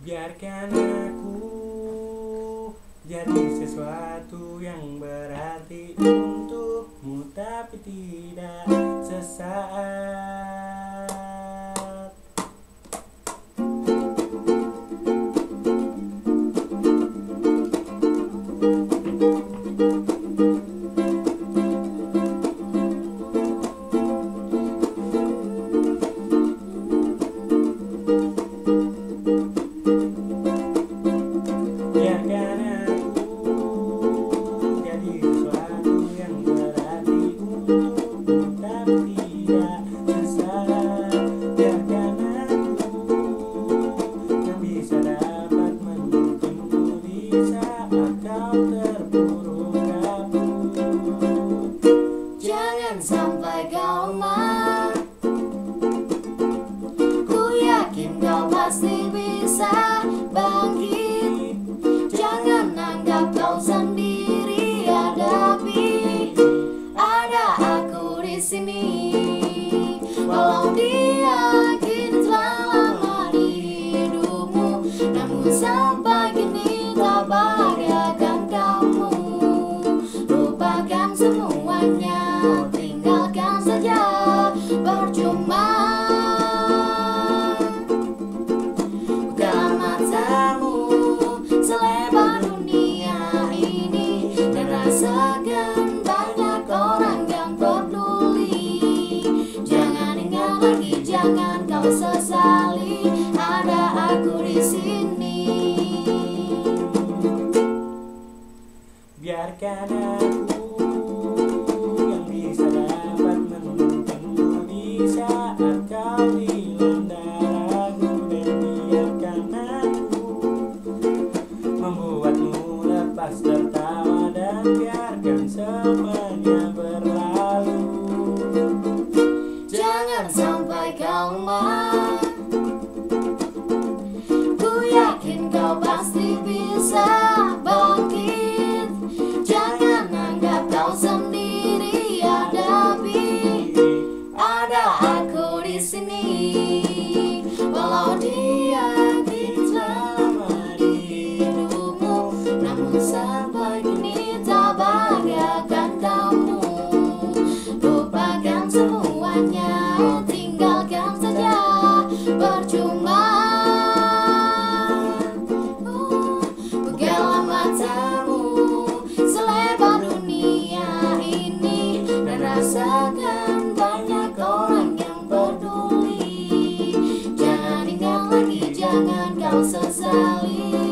Biarkan aku jadi sesuatu yang berarti untukmu tapi tidak sesaat kau sendiri hadapi Ada aku di sini. Walau dia kini telah lama di hidupmu Namun sampai kini tak bahagiakan kamu. Lupakan semuanya Tinggalkan saja Percuma Biarkan aku yang bisa dapat menuntunmu di saat kau dilanda ragu dan biarkan aku membuatmu lepas tertawa dan biarkan semuanya berlalu. Jangan sampai nossas ali.